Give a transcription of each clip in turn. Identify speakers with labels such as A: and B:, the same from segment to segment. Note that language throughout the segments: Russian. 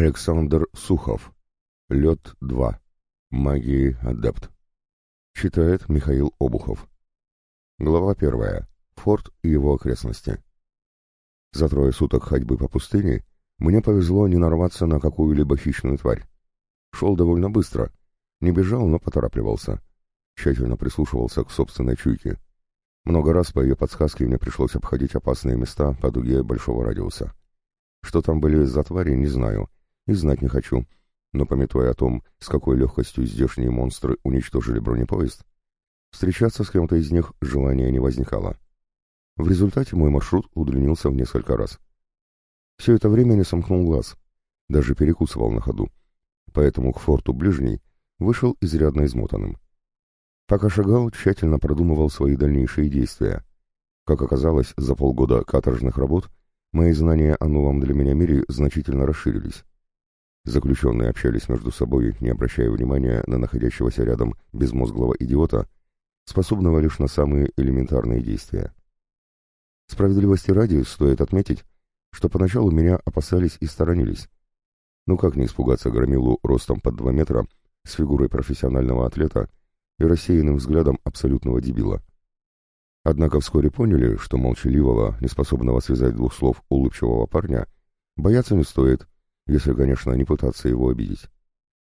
A: Александр Сухов. Лед 2. Магии адепт. Читает Михаил Обухов. Глава первая. Форт и его окрестности. За трое суток ходьбы по пустыне мне повезло не нарваться на какую-либо хищную тварь. Шел довольно быстро. Не бежал, но поторапливался. Тщательно прислушивался к собственной чуйке. Много раз по ее подсказке мне пришлось обходить опасные места по дуге большого радиуса. Что там были за твари, не знаю, и знать не хочу. Но, пометуя о том, с какой легкостью здешние монстры уничтожили бронепоезд, встречаться с кем-то из них желания не возникало. В результате мой маршрут удлинился в несколько раз. Все это время не сомкнул глаз, даже перекусывал на ходу, поэтому к форту ближний вышел изрядно измотанным. Пока шагал, тщательно продумывал свои дальнейшие действия. Как оказалось, за полгода каторжных работ мои знания о новом для меня мире значительно расширились. Заключенные общались между собой, не обращая внимания на находящегося рядом безмозглого идиота, способного лишь на самые элементарные действия. Справедливости ради стоит отметить, что поначалу меня опасались и сторонились. Ну как не испугаться громилу ростом под два метра, с фигурой профессионального атлета и рассеянным взглядом абсолютного дебила. Однако вскоре поняли, что молчаливого, неспособного связать двух слов улыбчивого парня, бояться не стоит, если, конечно, не пытаться его обидеть.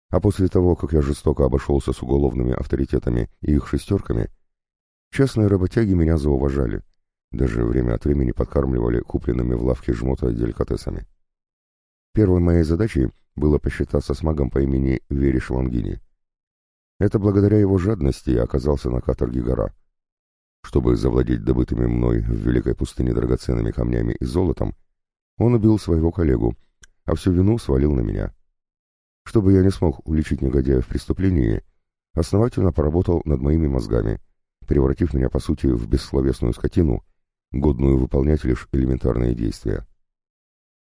A: А после того, как я жестоко обошелся с уголовными авторитетами и их шестерками, честные работяги меня зауважали, даже время от времени подкармливали купленными в лавке жмота деликатесами. Первой моей задачей было посчитаться с магом по имени Вериш Лангини. Это благодаря его жадности я оказался на каторге гора — чтобы завладеть добытыми мной в Великой пустыне драгоценными камнями и золотом, он убил своего коллегу, а всю вину свалил на меня. Чтобы я не смог уличить негодяя в преступлении, основательно поработал над моими мозгами, превратив меня, по сути, в бессловесную скотину, годную выполнять лишь элементарные действия.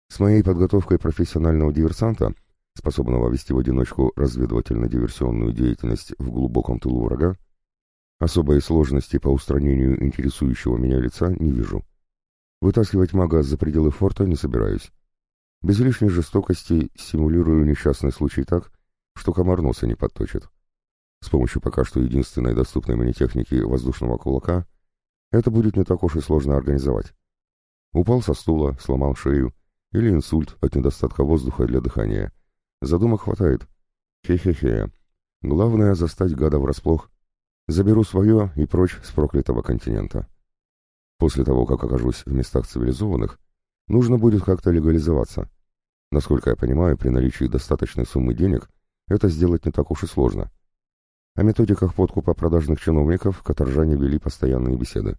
A: С моей подготовкой профессионального диверсанта, способного вести в одиночку разведывательно-диверсионную деятельность в глубоком тылу врага, Особой сложности по устранению интересующего меня лица не вижу. Вытаскивать мага за пределы форта не собираюсь. Без лишней жестокости симулирую несчастный случай так, что комар носа не подточит. С помощью пока что единственной доступной мне техники воздушного кулака это будет не так уж и сложно организовать. Упал со стула, сломал шею, или инсульт от недостатка воздуха для дыхания. Задумок хватает. Хе-хе-хе. Главное — застать гада врасплох Заберу свое и прочь с проклятого континента. После того, как окажусь в местах цивилизованных, нужно будет как-то легализоваться. Насколько я понимаю, при наличии достаточной суммы денег это сделать не так уж и сложно. О методиках подкупа продажных чиновников каторжане вели постоянные беседы.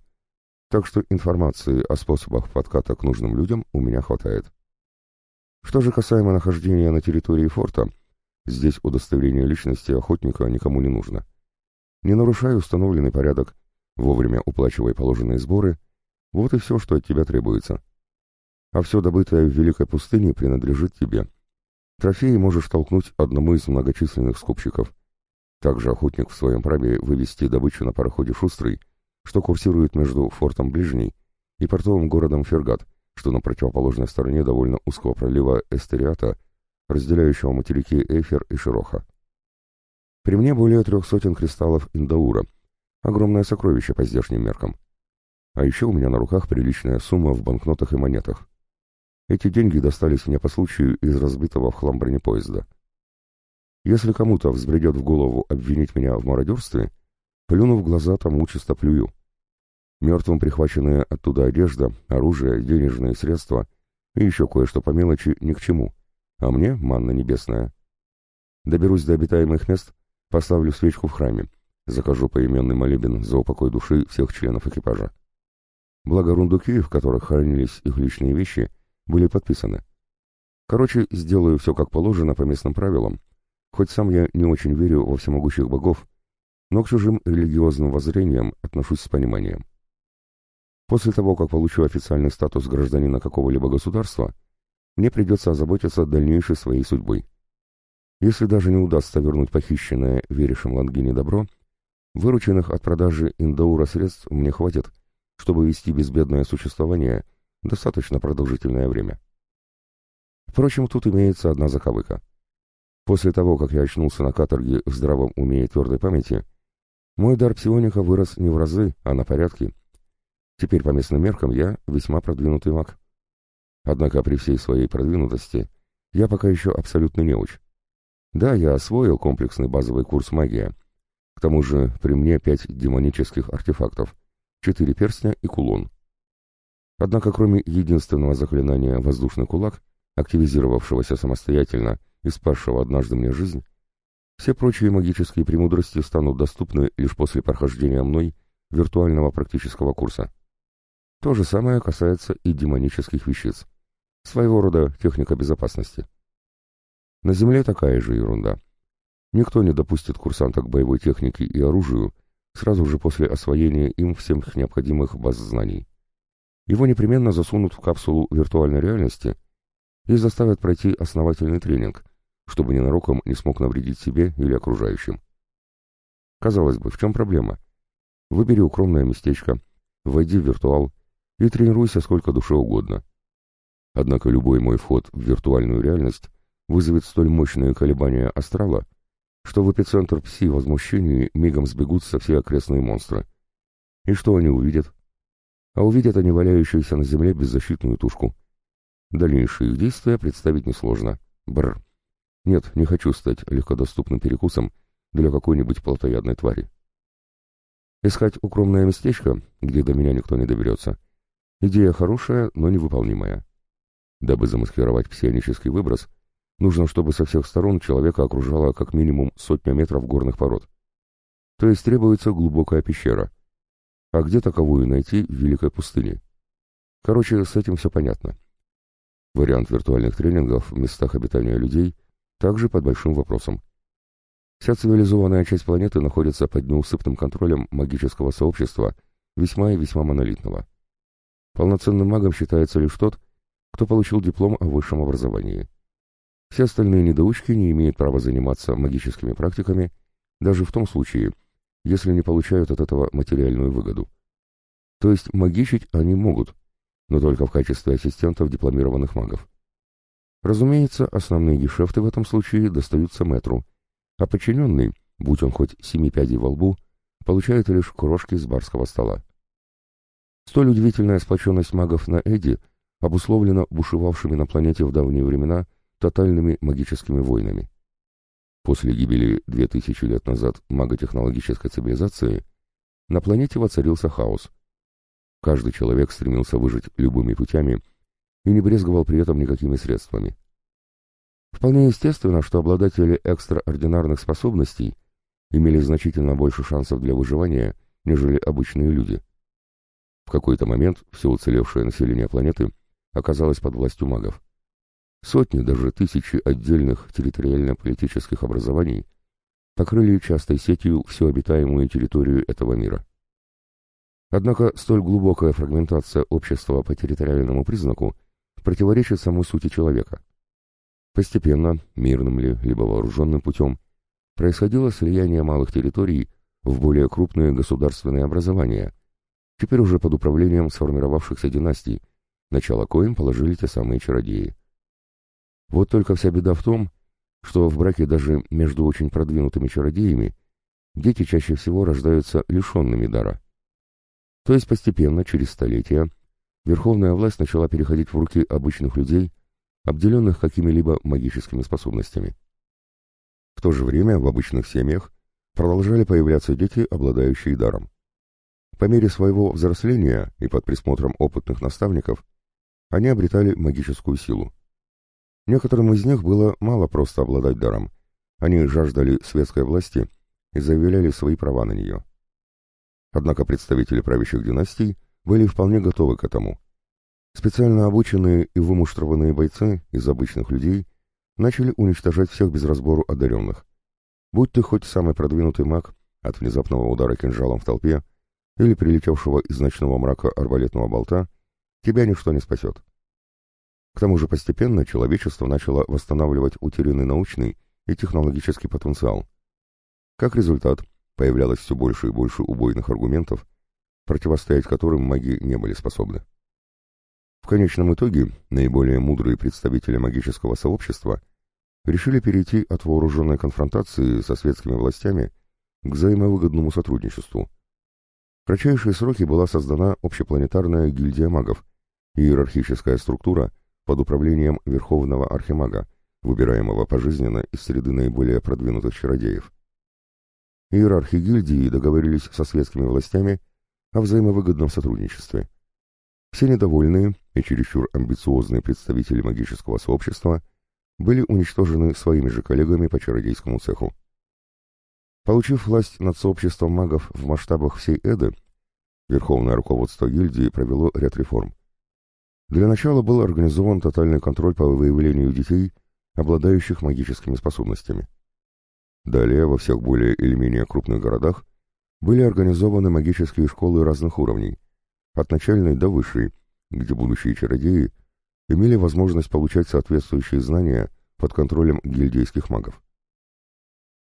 A: Так что информации о способах подката к нужным людям у меня хватает. Что же касаемо нахождения на территории форта, здесь удостоверение личности охотника никому не нужно. Не нарушай установленный порядок, вовремя уплачивай положенные сборы, вот и все, что от тебя требуется. А все добытое в Великой пустыне принадлежит тебе. Трофеи можешь толкнуть одному из многочисленных скупщиков. Также охотник в своем праве вывести добычу на пароходе «Шустрый», что курсирует между фортом Ближний и портовым городом Фергат, что на противоположной стороне довольно узкого пролива Эстериата, разделяющего материки Эйфер и Широха. При мне более трех сотен кристаллов индаура. Огромное сокровище по здешним меркам. А еще у меня на руках приличная сумма в банкнотах и монетах. Эти деньги достались мне по случаю из разбитого в хлам бронепоезда. Если кому-то взбредет в голову обвинить меня в мародерстве, плюну в глаза тому чисто плюю. Мертвым прихваченные оттуда одежда, оружие, денежные средства и еще кое-что по мелочи ни к чему, а мне манна небесная. Доберусь до обитаемых мест, Поставлю свечку в храме. Закажу поименный молебен за упокой души всех членов экипажа. Благо рундуки, в которых хранились их личные вещи, были подписаны. Короче, сделаю все как положено по местным правилам. Хоть сам я не очень верю во всемогущих богов, но к чужим религиозным воззрениям отношусь с пониманием. После того, как получу официальный статус гражданина какого-либо государства, мне придется озаботиться дальнейшей своей судьбой. Если даже не удастся вернуть похищенное веришем Лангине добро, вырученных от продажи индаура средств мне хватит, чтобы вести безбедное существование достаточно продолжительное время. Впрочем, тут имеется одна заковыка. После того, как я очнулся на каторге в здравом уме и твердой памяти, мой дар псионика вырос не в разы, а на порядке. Теперь по местным меркам я весьма продвинутый маг. Однако при всей своей продвинутости я пока еще абсолютно неуч. Да, я освоил комплексный базовый курс магия. К тому же при мне пять демонических артефактов, четыре перстня и кулон. Однако кроме единственного заклинания «Воздушный кулак», активизировавшегося самостоятельно и спасшего однажды мне жизнь, все прочие магические премудрости станут доступны лишь после прохождения мной виртуального практического курса. То же самое касается и демонических вещиц. Своего рода техника безопасности. На Земле такая же ерунда. Никто не допустит курсанта к боевой технике и оружию сразу же после освоения им всех необходимых баз знаний. Его непременно засунут в капсулу виртуальной реальности и заставят пройти основательный тренинг, чтобы ненароком не смог навредить себе или окружающим. Казалось бы, в чем проблема? Выбери укромное местечко, войди в виртуал и тренируйся сколько душе угодно. Однако любой мой вход в виртуальную реальность вызовет столь мощные колебания астрала, что в эпицентр пси-возмущений мигом сбегутся все окрестные монстры. И что они увидят? А увидят они валяющуюся на земле беззащитную тушку. Дальнейшие их действия представить несложно. Бррр. Нет, не хочу стать легкодоступным перекусом для какой-нибудь плотоядной твари. Искать укромное местечко, где до меня никто не доберется. Идея хорошая, но невыполнимая. Дабы замаскировать псионический выброс, нужно, чтобы со всех сторон человека окружало как минимум сотня метров горных пород. То есть требуется глубокая пещера. А где таковую найти в Великой пустыне? Короче, с этим все понятно. Вариант виртуальных тренингов в местах обитания людей также под большим вопросом. Вся цивилизованная часть планеты находится под неусыпным контролем магического сообщества, весьма и весьма монолитного. Полноценным магом считается лишь тот, кто получил диплом о высшем образовании. Все остальные недоучки не имеют права заниматься магическими практиками, даже в том случае, если не получают от этого материальную выгоду. То есть магичить они могут, но только в качестве ассистентов дипломированных магов. Разумеется, основные гешефты в этом случае достаются мэтру, а подчиненный, будь он хоть семи пядей во лбу, получает лишь крошки с барского стола. Столь удивительная сплоченность магов на Эдди обусловлена бушевавшими на планете в давние времена тотальными магическими войнами. После гибели две тысячи лет назад маготехнологической цивилизации на планете воцарился хаос. Каждый человек стремился выжить любыми путями и не брезговал при этом никакими средствами. Вполне естественно, что обладатели экстраординарных способностей имели значительно больше шансов для выживания, нежели обычные люди. В какой-то момент все уцелевшее население планеты оказалось под властью магов. Сотни, даже тысячи отдельных территориально-политических образований покрыли частой сетью всю обитаемую территорию этого мира. Однако столь глубокая фрагментация общества по территориальному признаку противоречит самой сути человека. Постепенно, мирным ли, либо вооруженным путем, происходило слияние малых территорий в более крупные государственные образования, теперь уже под управлением сформировавшихся династий, начало коим положили те самые чародеи. Вот только вся беда в том, что в браке даже между очень продвинутыми чародеями дети чаще всего рождаются лишенными дара. То есть постепенно, через столетия, верховная власть начала переходить в руки обычных людей, обделенных какими-либо магическими способностями. В то же время в обычных семьях продолжали появляться дети, обладающие даром. По мере своего взросления и под присмотром опытных наставников они обретали магическую силу. Некоторым из них было мало просто обладать даром, они жаждали светской власти и заявляли свои права на нее. Однако представители правящих династий были вполне готовы к этому. Специально обученные и вымуштрованные бойцы из обычных людей начали уничтожать всех без разбору одаренных. Будь ты хоть самый продвинутый маг, от внезапного удара кинжалом в толпе или прилетевшего из ночного мрака арбалетного болта, тебя ничто не спасет. К тому же постепенно человечество начало восстанавливать утерянный научный и технологический потенциал. Как результат, появлялось все больше и больше убойных аргументов, противостоять которым маги не были способны. В конечном итоге наиболее мудрые представители магического сообщества решили перейти от вооруженной конфронтации со светскими властями к взаимовыгодному сотрудничеству. В кратчайшие сроки была создана общепланетарная гильдия магов, иерархическая структура под управлением Верховного Архимага, выбираемого пожизненно из среды наиболее продвинутых чародеев. Иерархи гильдии договорились со светскими властями о взаимовыгодном сотрудничестве. Все недовольные и чересчур амбициозные представители магического сообщества были уничтожены своими же коллегами по чародейскому цеху. Получив власть над сообществом магов в масштабах всей Эды, Верховное руководство гильдии провело ряд реформ. Для начала был организован тотальный контроль по выявлению детей, обладающих магическими способностями. Далее во всех более или менее крупных городах были организованы магические школы разных уровней, от начальной до высшей, где будущие чародеи имели возможность получать соответствующие знания под контролем гильдейских магов.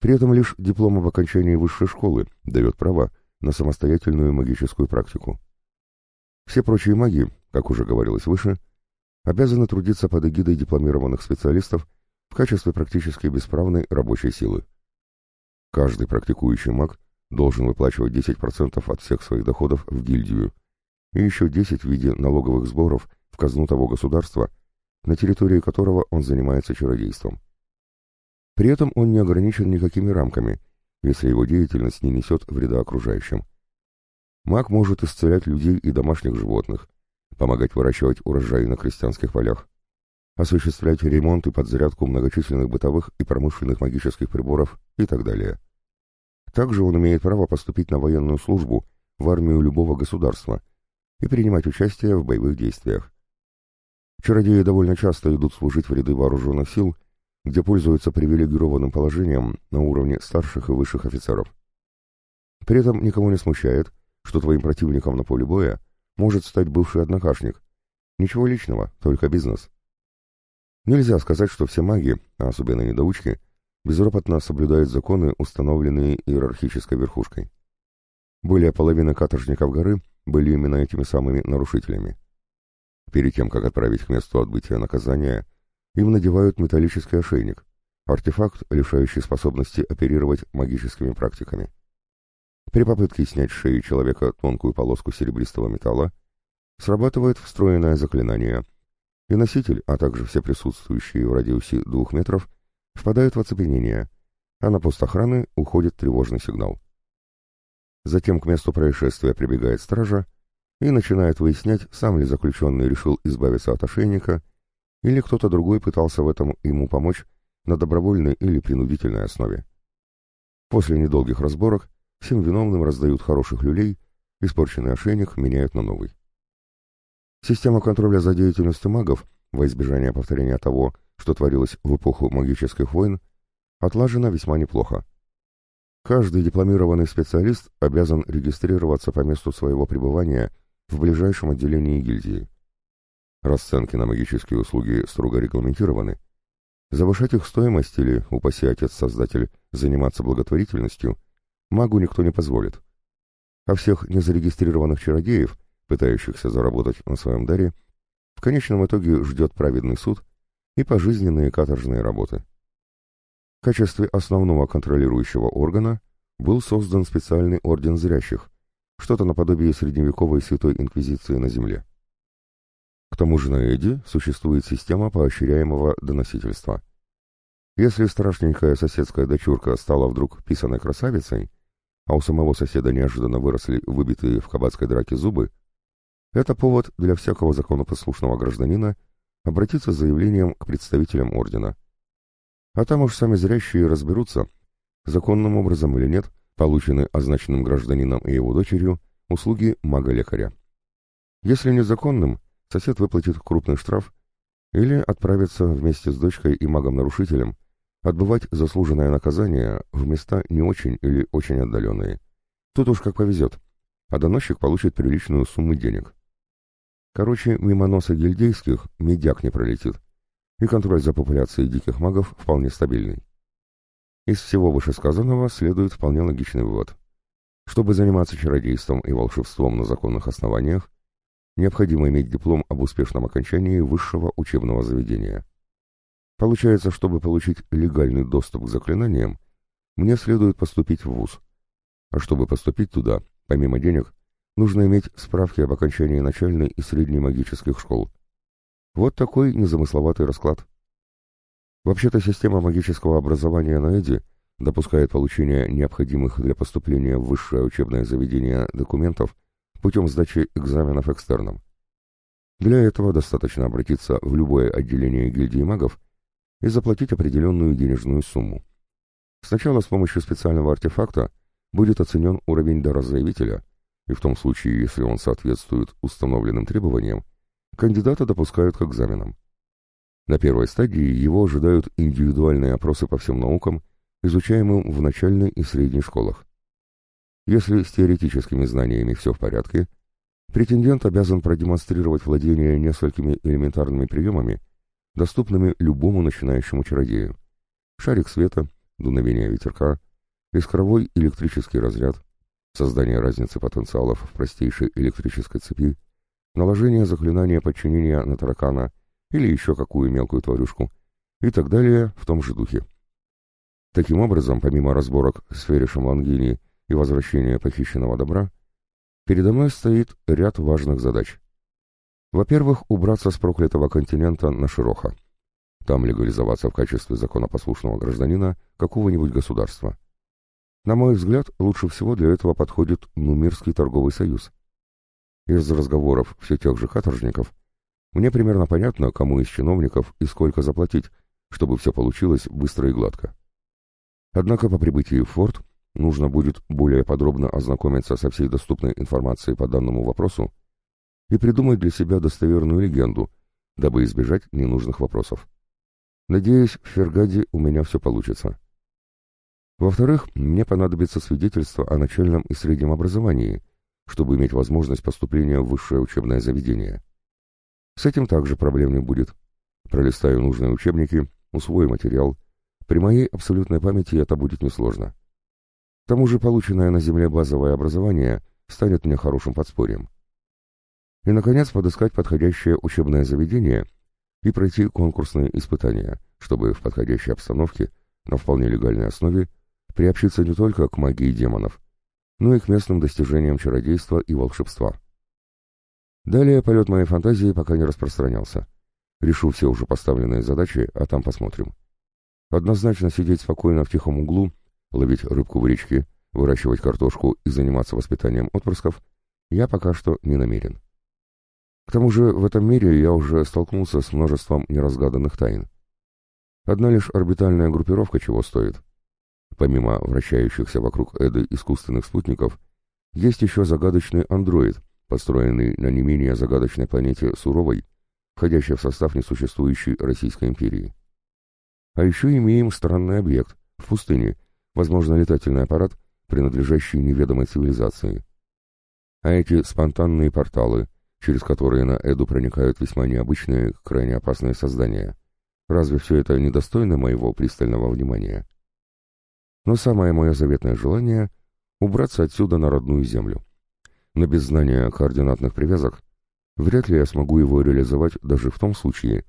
A: При этом лишь диплом об окончании высшей школы дает право на самостоятельную магическую практику. Все прочие маги, как уже говорилось выше, обязаны трудиться под эгидой дипломированных специалистов в качестве практически бесправной рабочей силы. Каждый практикующий маг должен выплачивать 10% от всех своих доходов в гильдию и еще 10 в виде налоговых сборов в казну того государства, на территории которого он занимается чародейством. При этом он не ограничен никакими рамками, если его деятельность не несет вреда окружающим. Маг может исцелять людей и домашних животных, помогать выращивать урожай на крестьянских полях, осуществлять ремонт и подзарядку многочисленных бытовых и промышленных магических приборов и так далее. Также он имеет право поступить на военную службу в армию любого государства и принимать участие в боевых действиях. Чародеи довольно часто идут служить в ряды вооруженных сил, где пользуются привилегированным положением на уровне старших и высших офицеров. При этом никого не смущает, что твоим противником на поле боя может стать бывший однокашник. Ничего личного, только бизнес. Нельзя сказать, что все маги, а особенно недоучки, безропотно соблюдают законы, установленные иерархической верхушкой. Более половины каторжников горы были именно этими самыми нарушителями. Перед тем, как отправить к месту отбытия наказания, им надевают металлический ошейник, артефакт, лишающий способности оперировать магическими практиками. При попытке снять с шеи человека тонкую полоску серебристого металла срабатывает встроенное заклинание — и носитель, а также все присутствующие в радиусе двух метров, впадают в оцепенение, а на пост охраны уходит тревожный сигнал. Затем к месту происшествия прибегает стража и начинает выяснять, сам ли заключенный решил избавиться от ошейника, или кто-то другой пытался в этом ему помочь на добровольной или принудительной основе. После недолгих разборок всем виновным раздают хороших люлей, испорченный ошейник меняют на новый. Система контроля за деятельностью магов, во избежание повторения того, что творилось в эпоху магических войн, отлажена весьма неплохо. Каждый дипломированный специалист обязан регистрироваться по месту своего пребывания в ближайшем отделении гильдии. Расценки на магические услуги строго регламентированы. Завышать их стоимость или, упаси отец-создатель, заниматься благотворительностью магу никто не позволит. А всех незарегистрированных чародеев – пытающихся заработать на своем даре, в конечном итоге ждет праведный суд и пожизненные каторжные работы. В качестве основного контролирующего органа был создан специальный орден зрящих, что-то наподобие средневековой святой инквизиции на земле. К тому же на Эди существует система поощряемого доносительства. Если страшненькая соседская дочурка стала вдруг писаной красавицей, а у самого соседа неожиданно выросли выбитые в кабацкой драке зубы, это повод для всякого законопослушного гражданина обратиться с заявлением к представителям ордена. А там уж сами зрящие разберутся, законным образом или нет, получены означенным гражданином и его дочерью услуги мага-лекаря. Если незаконным, сосед выплатит крупный штраф или отправится вместе с дочкой и магом-нарушителем отбывать заслуженное наказание в места не очень или очень отдаленные. Тут уж как повезет, а доносчик получит приличную сумму денег. Короче, мимо носа гильдейских медяк не пролетит, и контроль за популяцией диких магов вполне стабильный. Из всего вышесказанного следует вполне логичный вывод. Чтобы заниматься чародейством и волшебством на законных основаниях, необходимо иметь диплом об успешном окончании высшего учебного заведения. Получается, чтобы получить легальный доступ к заклинаниям, мне следует поступить в ВУЗ. А чтобы поступить туда, помимо денег, нужно иметь справки об окончании начальной и средней магических школ. Вот такой незамысловатый расклад. Вообще-то система магического образования на Эди допускает получение необходимых для поступления в высшее учебное заведение документов путем сдачи экзаменов экстерном. Для этого достаточно обратиться в любое отделение гильдии магов и заплатить определенную денежную сумму. Сначала с помощью специального артефакта будет оценен уровень дара заявителя, и в том случае, если он соответствует установленным требованиям, кандидата допускают к экзаменам. На первой стадии его ожидают индивидуальные опросы по всем наукам, изучаемым в начальной и средней школах. Если с теоретическими знаниями все в порядке, претендент обязан продемонстрировать владение несколькими элементарными приемами, доступными любому начинающему чародею. Шарик света, дуновение ветерка, искровой электрический разряд, создание разницы потенциалов в простейшей электрической цепи, наложение заклинания подчинения на таракана или еще какую мелкую тварюшку и так далее в том же духе. Таким образом, помимо разборок в сфере шамлангини и возвращения похищенного добра, передо мной стоит ряд важных задач. Во-первых, убраться с проклятого континента на Широха. Там легализоваться в качестве законопослушного гражданина какого-нибудь государства. На мой взгляд, лучше всего для этого подходит Нумирский торговый союз. Из разговоров все тех же каторжников мне примерно понятно, кому из чиновников и сколько заплатить, чтобы все получилось быстро и гладко. Однако по прибытии в форт нужно будет более подробно ознакомиться со всей доступной информацией по данному вопросу и придумать для себя достоверную легенду, дабы избежать ненужных вопросов. Надеюсь, в Фергаде у меня все получится. Во-вторых, мне понадобится свидетельство о начальном и среднем образовании, чтобы иметь возможность поступления в высшее учебное заведение. С этим также проблем не будет. Пролистаю нужные учебники, усвою материал. При моей абсолютной памяти это будет несложно. К тому же полученное на Земле базовое образование станет мне хорошим подспорьем. И, наконец, подыскать подходящее учебное заведение и пройти конкурсные испытания, чтобы в подходящей обстановке, на вполне легальной основе, приобщиться не только к магии демонов, но и к местным достижениям чародейства и волшебства. Далее полет моей фантазии пока не распространялся. Решу все уже поставленные задачи, а там посмотрим. Однозначно сидеть спокойно в тихом углу ловить рыбку в речке, выращивать картошку и заниматься воспитанием отпрысков, я пока что не намерен. К тому же в этом мире я уже столкнулся с множеством неразгаданных тайн. Одна лишь орбитальная группировка чего стоит. Помимо вращающихся вокруг Эды искусственных спутников, есть еще загадочный андроид, построенный на не менее загадочной планете Суровой, входящей в состав несуществующей Российской империи. А еще имеем странный объект в пустыне, возможно, летательный аппарат, принадлежащий неведомой цивилизации. А эти спонтанные порталы, через которые на Эду проникают весьма необычные, крайне опасные создания. Разве все это недостойно моего пристального внимания? Но самое мое заветное желание — убраться отсюда на родную землю. Но без знания координатных привязок вряд ли я смогу его реализовать даже в том случае,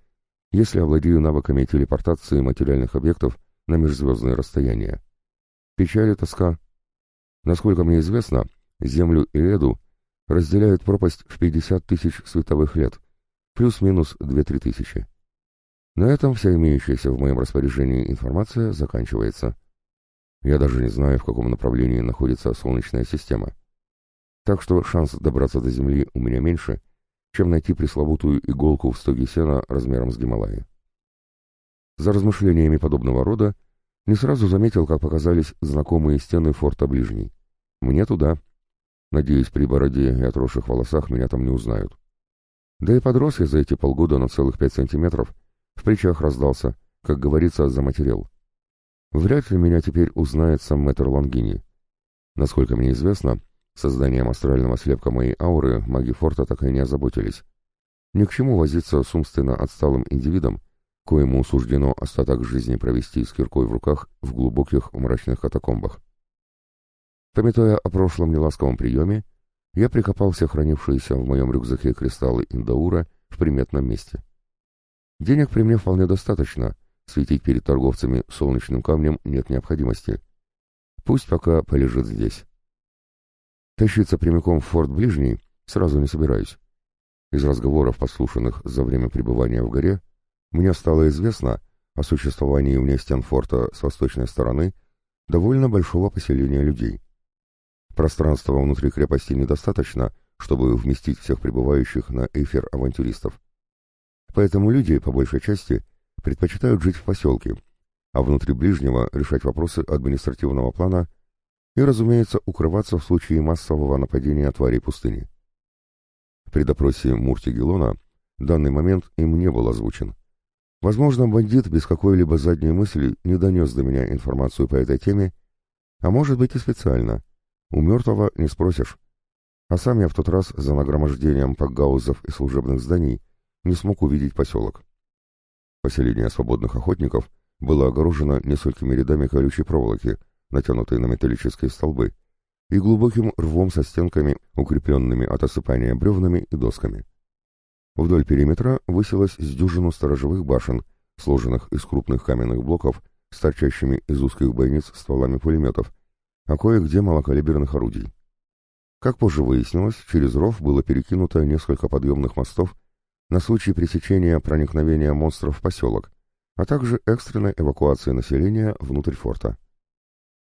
A: если овладею навыками телепортации материальных объектов на межзвездные расстояния. Печаль и тоска. Насколько мне известно, Землю и Эду разделяют пропасть в 50 тысяч световых лет, плюс-минус 2-3 тысячи. На этом вся имеющаяся в моем распоряжении информация заканчивается. Я даже не знаю, в каком направлении находится Солнечная система. Так что шанс добраться до Земли у меня меньше, чем найти пресловутую иголку в стоге сена размером с Гималаи. За размышлениями подобного рода не сразу заметил, как показались знакомые стены форта Ближний. Мне туда. Надеюсь, при бороде и отросших волосах меня там не узнают. Да и подрос я за эти полгода на целых пять сантиметров, в плечах раздался, как говорится, заматерел. Вряд ли меня теперь узнает сам мэтр Лангини. Насколько мне известно, созданием астрального слепка моей ауры маги форта так и не озаботились. Ни к чему возиться с умственно отсталым индивидом, коему суждено остаток жизни провести с киркой в руках в глубоких мрачных катакомбах. Пометуя о прошлом неласковом приеме, я прикопал все хранившиеся в моем рюкзаке кристаллы индаура в приметном месте. Денег при мне вполне достаточно, светить перед торговцами солнечным камнем нет необходимости. Пусть пока полежит здесь. Тащиться прямиком в форт ближний сразу не собираюсь. Из разговоров, послушанных за время пребывания в горе, мне стало известно о существовании вне стен форта с восточной стороны довольно большого поселения людей. Пространства внутри крепости недостаточно, чтобы вместить всех прибывающих на эфир авантюристов. Поэтому люди, по большей части, предпочитают жить в поселке, а внутри ближнего решать вопросы административного плана и, разумеется, укрываться в случае массового нападения тварей пустыни. При допросе Мурти Гелона данный момент им не был озвучен. Возможно, бандит без какой-либо задней мысли не донес до меня информацию по этой теме, а может быть и специально. У мертвого не спросишь. А сам я в тот раз за нагромождением пакгаузов и служебных зданий не смог увидеть поселок. Поселение свободных охотников было огорожено несколькими рядами колючей проволоки, натянутой на металлические столбы, и глубоким рвом со стенками, укрепленными от осыпания бревнами и досками. Вдоль периметра высилась с дюжину сторожевых башен, сложенных из крупных каменных блоков с торчащими из узких бойниц стволами пулеметов, а кое-где малокалиберных орудий. Как позже выяснилось, через ров было перекинуто несколько подъемных мостов на случай пресечения проникновения монстров в поселок, а также экстренной эвакуации населения внутрь форта.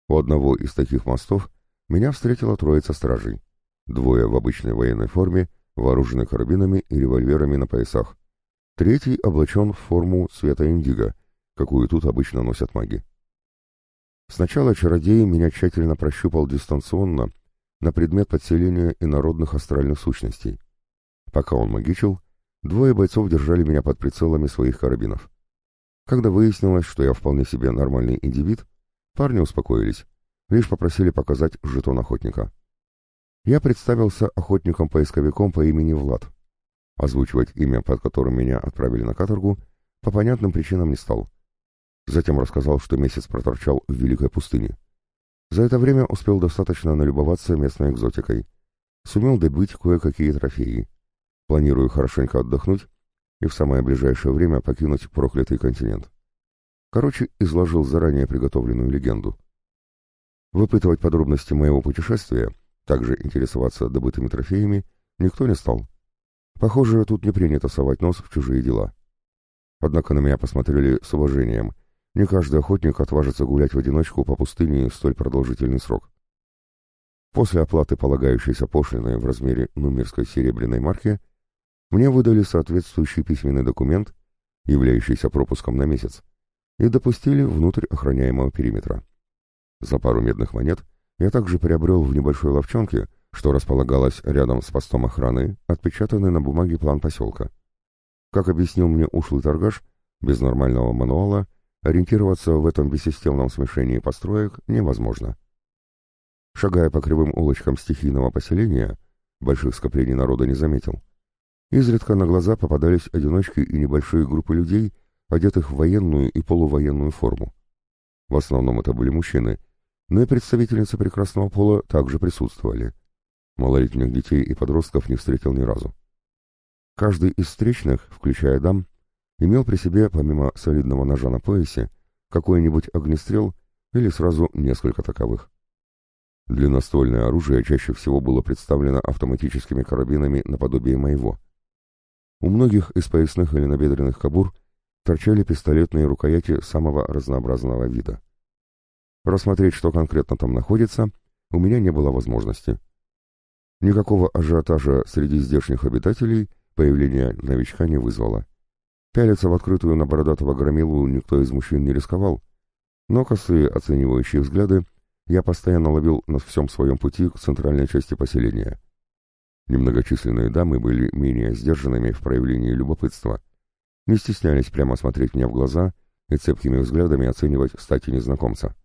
A: У одного из таких мостов меня встретила троица стражей. Двое в обычной военной форме вооружены карабинами и револьверами на поясах. Третий облачен в форму цвета индиго, какую тут обычно носят маги. Сначала чародей меня тщательно прощупал дистанционно на предмет подселения инородных астральных сущностей. Пока он магичил, двое бойцов держали меня под прицелами своих карабинов. Когда выяснилось, что я вполне себе нормальный индивид, парни успокоились, лишь попросили показать жетон охотника я представился охотником-поисковиком по имени Влад. Озвучивать имя, под которым меня отправили на каторгу, по понятным причинам не стал. Затем рассказал, что месяц проторчал в Великой пустыне. За это время успел достаточно налюбоваться местной экзотикой. Сумел добыть кое-какие трофеи. Планирую хорошенько отдохнуть и в самое ближайшее время покинуть проклятый континент. Короче, изложил заранее приготовленную легенду. Выпытывать подробности моего путешествия также интересоваться добытыми трофеями никто не стал. Похоже, тут не принято совать нос в чужие дела. Однако на меня посмотрели с уважением. Не каждый охотник отважится гулять в одиночку по пустыне столь продолжительный срок. После оплаты полагающейся пошлины в размере нумерской серебряной марки мне выдали соответствующий письменный документ, являющийся пропуском на месяц, и допустили внутрь охраняемого периметра. За пару медных монет я также приобрел в небольшой ловчонке, что располагалось рядом с постом охраны, отпечатанный на бумаге план поселка. Как объяснил мне ушлый торгаш, без нормального мануала ориентироваться в этом бессистемном смешении построек невозможно. Шагая по кривым улочкам стихийного поселения, больших скоплений народа не заметил. Изредка на глаза попадались одиночки и небольшие группы людей, одетых в военную и полувоенную форму. В основном это были мужчины — но и представительницы прекрасного пола также присутствовали. Малолетних детей и подростков не встретил ни разу. Каждый из встречных, включая дам, имел при себе, помимо солидного ножа на поясе, какой-нибудь огнестрел или сразу несколько таковых. Длинноствольное оружие чаще всего было представлено автоматическими карабинами наподобие моего. У многих из поясных или набедренных кобур торчали пистолетные рукояти самого разнообразного вида. Рассмотреть, что конкретно там находится, у меня не было возможности. Никакого ажиотажа среди здешних обитателей появление новичка не вызвало. Пялиться в открытую на бородатого громилу никто из мужчин не рисковал, но косые оценивающие взгляды я постоянно ловил на всем своем пути к центральной части поселения. Немногочисленные дамы были менее сдержанными в проявлении любопытства, не стеснялись прямо смотреть мне в глаза и цепкими взглядами оценивать стати незнакомца.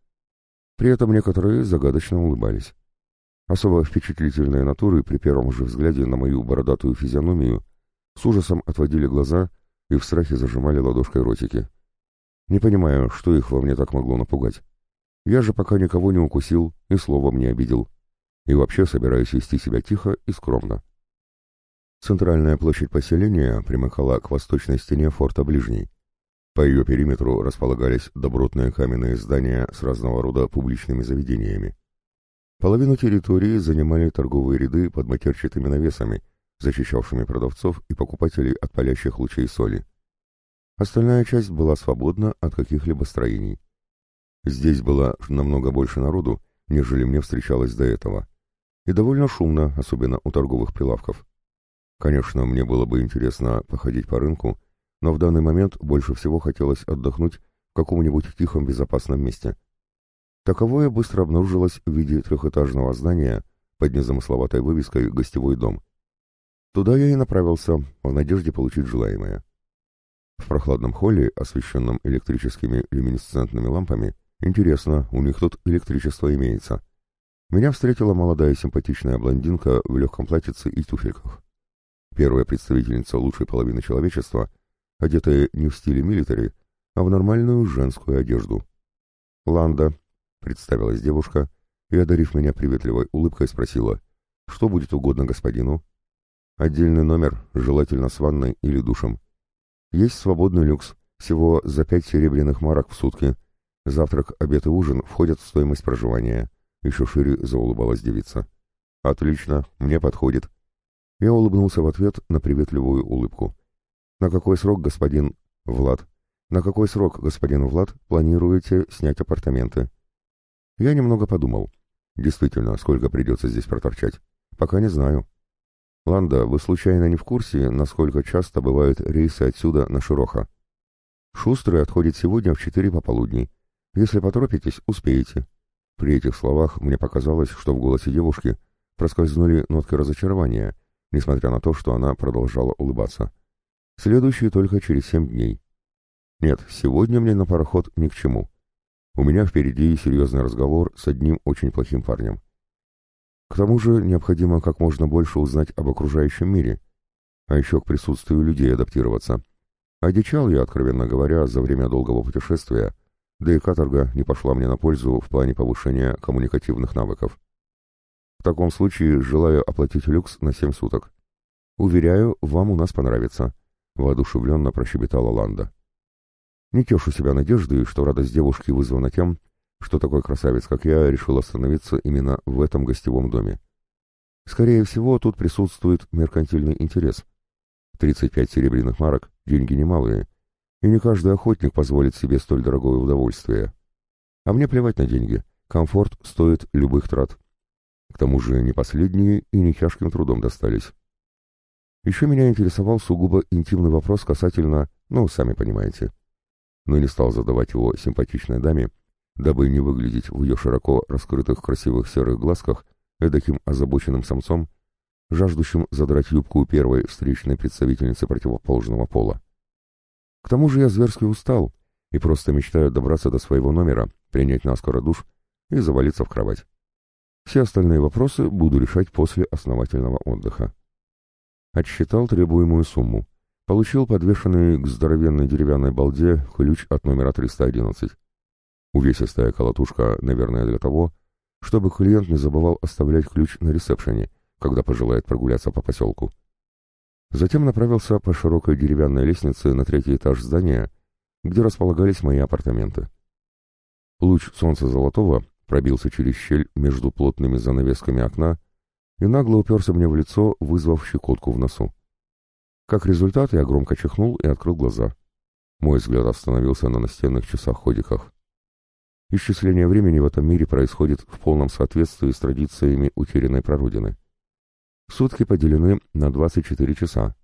A: При этом некоторые загадочно улыбались. Особо впечатлительные натуры при первом же взгляде на мою бородатую физиономию с ужасом отводили глаза и в страхе зажимали ладошкой ротики. Не понимаю, что их во мне так могло напугать. Я же пока никого не укусил и словом не обидел. И вообще собираюсь вести себя тихо и скромно. Центральная площадь поселения примыкала к восточной стене форта Ближний. По ее периметру располагались добротные каменные здания с разного рода публичными заведениями. Половину территории занимали торговые ряды под матерчатыми навесами, защищавшими продавцов и покупателей от палящих лучей соли. Остальная часть была свободна от каких-либо строений. Здесь было намного больше народу, нежели мне встречалось до этого. И довольно шумно, особенно у торговых прилавков. Конечно, мне было бы интересно походить по рынку, но в данный момент больше всего хотелось отдохнуть в каком-нибудь тихом безопасном месте. Таковое быстро обнаружилось в виде трехэтажного здания под незамысловатой вывеской «Гостевой дом». Туда я и направился, в надежде получить желаемое. В прохладном холле, освещенном электрическими люминесцентными лампами, интересно, у них тут электричество имеется. Меня встретила молодая симпатичная блондинка в легком платьице и туфельках. Первая представительница лучшей половины человечества, одетая не в стиле милитари, а в нормальную женскую одежду. «Ланда», — представилась девушка, и, одарив меня приветливой улыбкой, спросила, «Что будет угодно господину?» «Отдельный номер, желательно с ванной или душем. Есть свободный люкс, всего за пять серебряных марок в сутки. Завтрак, обед и ужин входят в стоимость проживания», — еще шире заулыбалась девица. «Отлично, мне подходит», я улыбнулся в ответ на приветливую улыбку. «На какой срок, господин Влад? На какой срок, господин Влад, планируете снять апартаменты?» Я немного подумал. Действительно, сколько придется здесь проторчать? Пока не знаю. Ланда, вы случайно не в курсе, насколько часто бывают рейсы отсюда на Широха? Шустрый отходит сегодня в четыре пополудни. Если поторопитесь, успеете. При этих словах мне показалось, что в голосе девушки проскользнули нотки разочарования — несмотря на то, что она продолжала улыбаться. Следующий только через семь дней. Нет, сегодня мне на пароход ни к чему. У меня впереди серьезный разговор с одним очень плохим парнем. К тому же необходимо как можно больше узнать об окружающем мире, а еще к присутствию людей адаптироваться. Одичал я, откровенно говоря, за время долгого путешествия, да и каторга не пошла мне на пользу в плане повышения коммуникативных навыков. В таком случае желаю оплатить люкс на семь суток. Уверяю, вам у нас понравится», — воодушевленно прощебетала Ланда. Не тешу себя надеждой, что радость девушки вызвана тем, что такой красавец, как я, решил остановиться именно в этом гостевом доме. Скорее всего, тут присутствует меркантильный интерес. 35 серебряных марок — деньги немалые, и не каждый охотник позволит себе столь дорогое удовольствие. А мне плевать на деньги, комфорт стоит любых трат. К тому же не последние и не тяжким трудом достались. Еще меня интересовал сугубо интимный вопрос касательно, ну, сами понимаете. Но не стал задавать его симпатичной даме, дабы не выглядеть в ее широко раскрытых красивых серых глазках эдаким озабоченным самцом, жаждущим задрать юбку первой встречной представительницы противоположного пола. К тому же я зверски устал и просто мечтаю добраться до своего номера, принять наскоро душ и завалиться в кровать. Все остальные вопросы буду решать после основательного отдыха. Отсчитал требуемую сумму. Получил подвешенный к здоровенной деревянной балде ключ от номера 311. Увесистая колотушка, наверное, для того, чтобы клиент не забывал оставлять ключ на ресепшене, когда пожелает прогуляться по поселку. Затем направился по широкой деревянной лестнице на третий этаж здания, где располагались мои апартаменты. Луч солнца золотого пробился через щель между плотными занавесками окна и нагло уперся мне в лицо, вызвав щекотку в носу. Как результат, я громко чихнул и открыл глаза. Мой взгляд остановился на настенных часах-ходиках. Исчисление времени в этом мире происходит в полном соответствии с традициями утерянной прародины. Сутки поделены на 24 часа,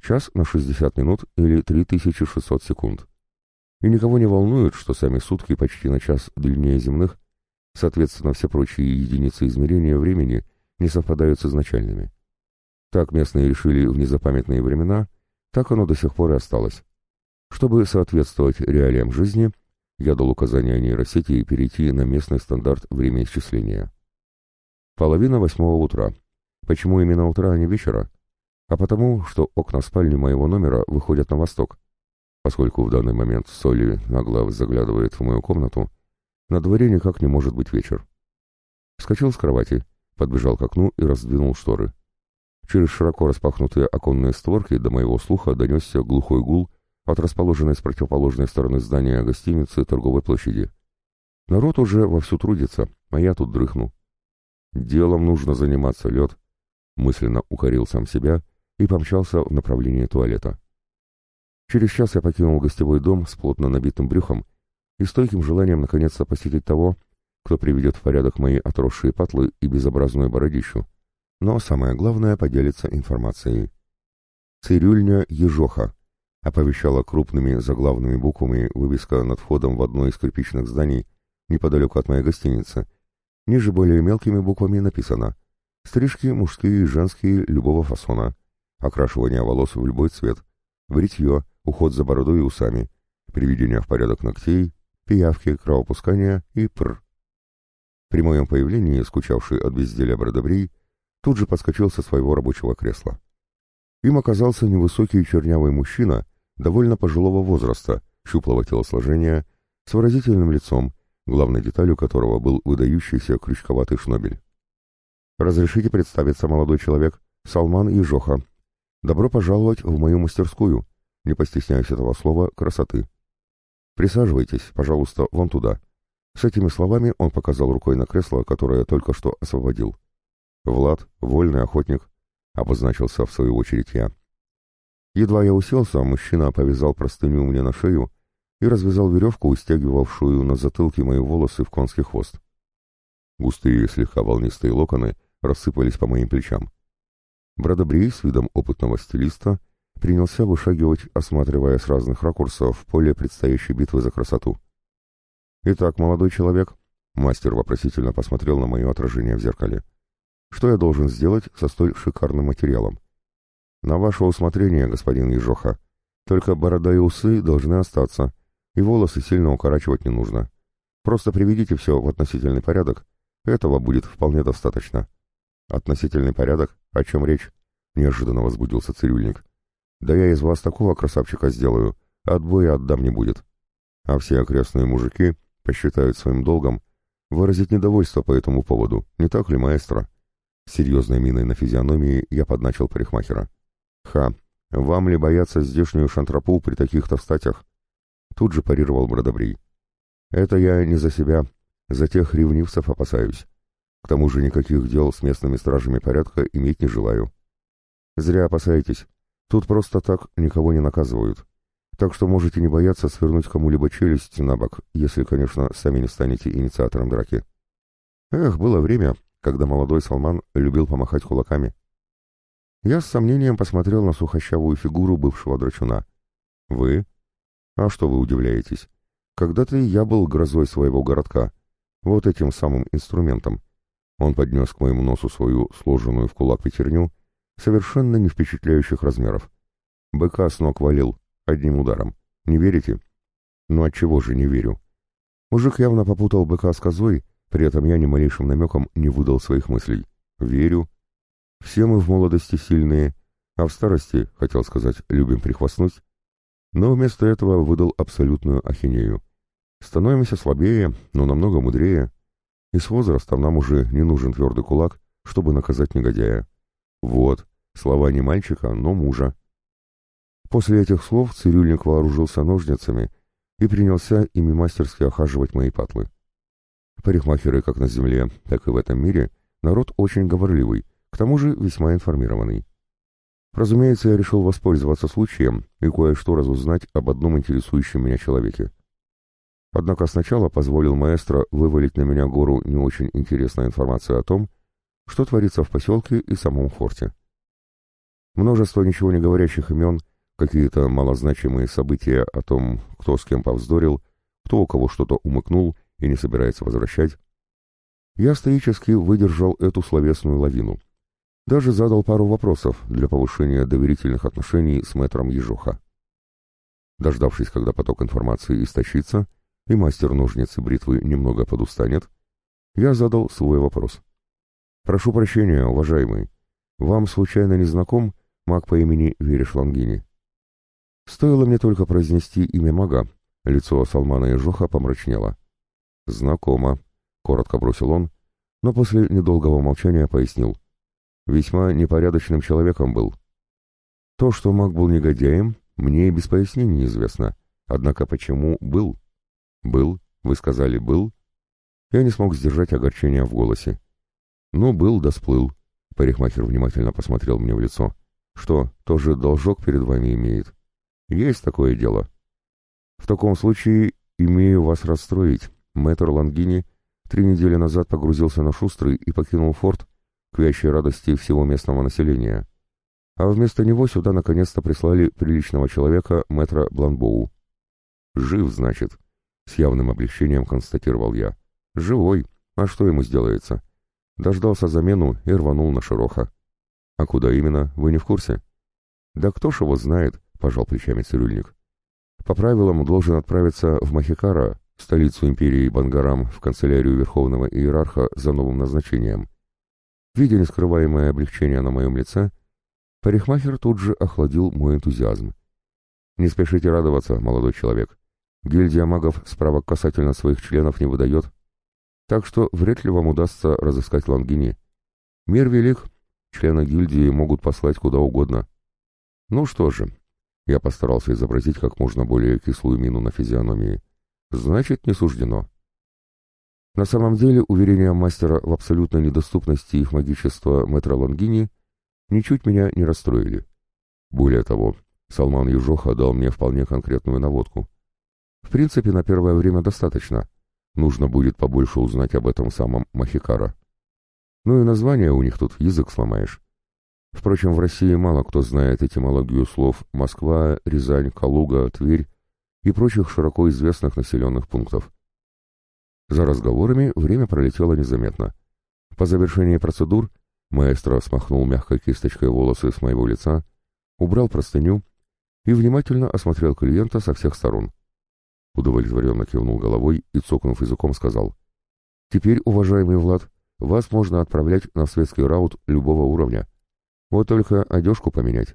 A: час на 60 минут или 3600 секунд. И никого не волнует, что сами сутки почти на час длиннее земных, Соответственно, все прочие единицы измерения времени не совпадают с изначальными. Так местные решили в незапамятные времена, так оно до сих пор и осталось. Чтобы соответствовать реалиям жизни, я дал указание нейросети перейти на местный стандарт времяисчисления. Половина восьмого утра. Почему именно утра, а не вечера? А потому, что окна спальни моего номера выходят на восток. Поскольку в данный момент Соли нагло заглядывает в мою комнату, на дворе никак не может быть вечер. Вскочил с кровати, подбежал к окну и раздвинул шторы. Через широко распахнутые оконные створки до моего слуха донесся глухой гул от расположенной с противоположной стороны здания гостиницы торговой площади. Народ уже вовсю трудится, а я тут дрыхну. Делом нужно заниматься, лед. Мысленно укорил сам себя и помчался в направлении туалета. Через час я покинул гостевой дом с плотно набитым брюхом и стойким желанием наконец-то посетить того, кто приведет в порядок мои отросшие патлы и безобразную бородищу. Но самое главное — поделиться информацией. «Цирюльня Ежоха», — оповещала крупными заглавными буквами вывеска над входом в одно из кирпичных зданий неподалеку от моей гостиницы. Ниже более мелкими буквами написано «Стрижки мужские и женские любого фасона, окрашивание волос в любой цвет, бритье, уход за бородой и усами, приведение в порядок ногтей, пиявки, кровопускания и пр». При моем появлении, скучавший от безделия бродобрей, тут же подскочил со своего рабочего кресла. Им оказался невысокий чернявый мужчина, довольно пожилого возраста, щуплого телосложения, с выразительным лицом, главной деталью которого был выдающийся крючковатый шнобель. «Разрешите представиться, молодой человек, Салман Ежоха. Добро пожаловать в мою мастерскую, не постесняюсь этого слова, красоты. Присаживайтесь, пожалуйста, вон туда». С этими словами он показал рукой на кресло, которое только что освободил. «Влад, вольный охотник», — обозначился в свою очередь я. Едва я уселся, мужчина повязал простыню мне на шею и развязал веревку, стягивавшую на затылке мои волосы в конский хвост. Густые, слегка волнистые локоны рассыпались по моим плечам. Бродобрей с видом опытного стилиста принялся вышагивать, осматривая с разных ракурсов поле предстоящей битвы за красоту. «Итак, молодой человек», — мастер вопросительно посмотрел на мое отражение в зеркале, — «что я должен сделать со столь шикарным материалом?» «На ваше усмотрение, господин Ежоха. Только борода и усы должны остаться, и волосы сильно укорачивать не нужно. Просто приведите все в относительный порядок. Этого будет вполне достаточно. Относительный порядок? О чем речь? Неожиданно возбудился цирюльник. Да я из вас такого красавчика сделаю, отбоя отдам не будет. А все окрестные мужики посчитают своим долгом выразить недовольство по этому поводу, не так ли, маэстро? Серьезной миной на физиономии я подначил парикмахера. Ха, вам ли бояться здешнюю шантропу при таких-то статях? Тут же парировал Бродобрей. «Это я не за себя, за тех ревнивцев опасаюсь. К тому же никаких дел с местными стражами порядка иметь не желаю. Зря опасаетесь. Тут просто так никого не наказывают. Так что можете не бояться свернуть кому-либо челюсть на бок, если, конечно, сами не станете инициатором драки. Эх, было время, когда молодой Салман любил помахать кулаками. Я с сомнением посмотрел на сухощавую фигуру бывшего драчуна. «Вы?» А что вы удивляетесь? Когда-то я был грозой своего городка. Вот этим самым инструментом. Он поднес к моему носу свою сложенную в кулак пятерню, совершенно не впечатляющих размеров. Быка с ног валил, одним ударом. Не верите? Ну отчего же не верю? Мужик явно попутал быка с козой, при этом я ни малейшим намеком не выдал своих мыслей. Верю. Все мы в молодости сильные, а в старости, хотел сказать, любим прихвастнуть, но вместо этого выдал абсолютную ахинею. Становимся слабее, но намного мудрее, и с возрастом нам уже не нужен твердый кулак, чтобы наказать негодяя. Вот, слова не мальчика, но мужа. После этих слов цирюльник вооружился ножницами и принялся ими мастерски охаживать мои патлы. Парикмахеры как на земле, так и в этом мире народ очень говорливый, к тому же весьма информированный. Разумеется, я решил воспользоваться случаем и кое-что разузнать об одном интересующем меня человеке. Однако сначала позволил маэстро вывалить на меня гору не очень интересной информации о том, что творится в поселке и самом форте. Множество ничего не говорящих имен, какие-то малозначимые события о том, кто с кем повздорил, кто у кого что-то умыкнул и не собирается возвращать. Я стоически выдержал эту словесную лавину — даже задал пару вопросов для повышения доверительных отношений с мэтром Ежуха. Дождавшись, когда поток информации истощится, и мастер ножницы бритвы немного подустанет, я задал свой вопрос. «Прошу прощения, уважаемый, вам случайно не знаком маг по имени Вериш Лангини?» Стоило мне только произнести имя мага, лицо Салмана Ежуха помрачнело. «Знакомо», — коротко бросил он, но после недолгого молчания пояснил. Весьма непорядочным человеком был. То, что маг был негодяем, мне и без пояснений известно. Однако почему был? Был, вы сказали, был? Я не смог сдержать огорчения в голосе. Ну, был да сплыл. Парикмахер внимательно посмотрел мне в лицо. Что, тоже должок перед вами имеет? Есть такое дело. В таком случае имею вас расстроить. Мэтр Лангини три недели назад погрузился на шустрый и покинул форт к вящей радости всего местного населения. А вместо него сюда наконец-то прислали приличного человека, мэтра Бланбоу. «Жив, значит», — с явным облегчением констатировал я. «Живой. А что ему сделается?» Дождался замену и рванул на Широха. «А куда именно, вы не в курсе?» «Да кто ж его знает», — пожал плечами цирюльник. «По правилам должен отправиться в Махикара, столицу империи Бангарам, в канцелярию Верховного Иерарха за новым назначением. Видя нескрываемое облегчение на моем лице, парикмахер тут же охладил мой энтузиазм. «Не спешите радоваться, молодой человек. Гильдия магов справок касательно своих членов не выдает, так что вряд ли вам удастся разыскать Лангини. Мир велик, члены гильдии могут послать куда угодно. Ну что же, я постарался изобразить как можно более кислую мину на физиономии. Значит, не суждено. На самом деле, уверения мастера в абсолютной недоступности их магичества мэтра Лангини ничуть меня не расстроили. Более того, Салман Южоха дал мне вполне конкретную наводку. В принципе, на первое время достаточно. Нужно будет побольше узнать об этом самом Махикара. Ну и название у них тут язык сломаешь. Впрочем, в России мало кто знает этимологию слов Москва, Рязань, Калуга, Тверь и прочих широко известных населенных пунктов. За разговорами время пролетело незаметно. По завершении процедур маэстро смахнул мягкой кисточкой волосы с моего лица, убрал простыню и внимательно осмотрел клиента со всех сторон. Удовлетворенно кивнул головой и, цокнув языком, сказал. «Теперь, уважаемый Влад, вас можно отправлять на светский раут любого уровня. Вот только одежку поменять».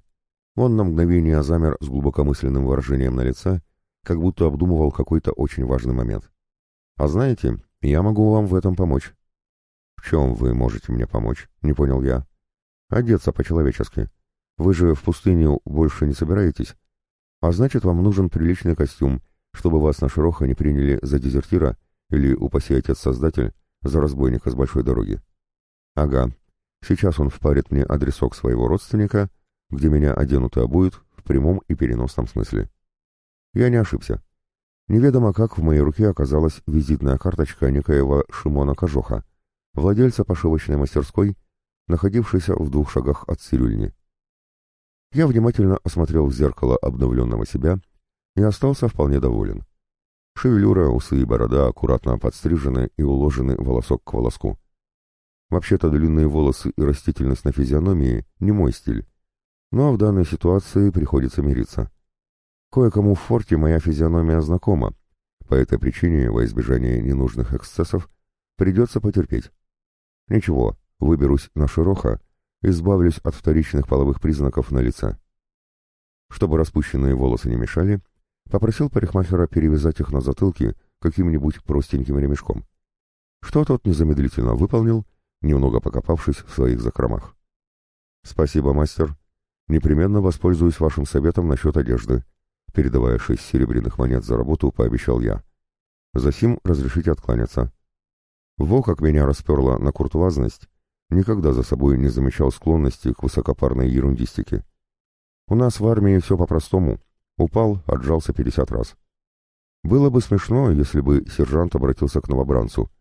A: Он на мгновение замер с глубокомысленным выражением на лице, как будто обдумывал какой-то очень важный момент. А знаете, я могу вам в этом помочь. В чем вы можете мне помочь? Не понял я. Одеться по-человечески. Вы же в пустыню больше не собираетесь? А значит, вам нужен приличный костюм, чтобы вас на Широха не приняли за дезертира или, упаси отец-создатель, за разбойника с большой дороги. Ага, сейчас он впарит мне адресок своего родственника, где меня оденут и обуют в прямом и переносном смысле. Я не ошибся. Неведомо как в моей руке оказалась визитная карточка некоего Шимона Кожоха, владельца пошивочной мастерской, находившейся в двух шагах от цирюльни. Я внимательно осмотрел в зеркало обновленного себя и остался вполне доволен. Шевелюра, усы и борода аккуратно подстрижены и уложены волосок к волоску. Вообще-то длинные волосы и растительность на физиономии не мой стиль, но в данной ситуации приходится мириться. Кое-кому в форте моя физиономия знакома. По этой причине, во избежание ненужных эксцессов, придется потерпеть. Ничего, выберусь на широко, избавлюсь от вторичных половых признаков на лице. Чтобы распущенные волосы не мешали, попросил парикмахера перевязать их на затылке каким-нибудь простеньким ремешком. Что тот незамедлительно выполнил, немного покопавшись в своих закромах. «Спасибо, мастер. Непременно воспользуюсь вашим советом насчет одежды», Передавая шесть серебряных монет за работу, пообещал я. Засим разрешите откланяться. Во, как меня расперла на куртуазность, никогда за собой не замечал склонности к высокопарной ерундистике. У нас в армии все по-простому. Упал, отжался пятьдесят раз. Было бы смешно, если бы сержант обратился к новобранцу.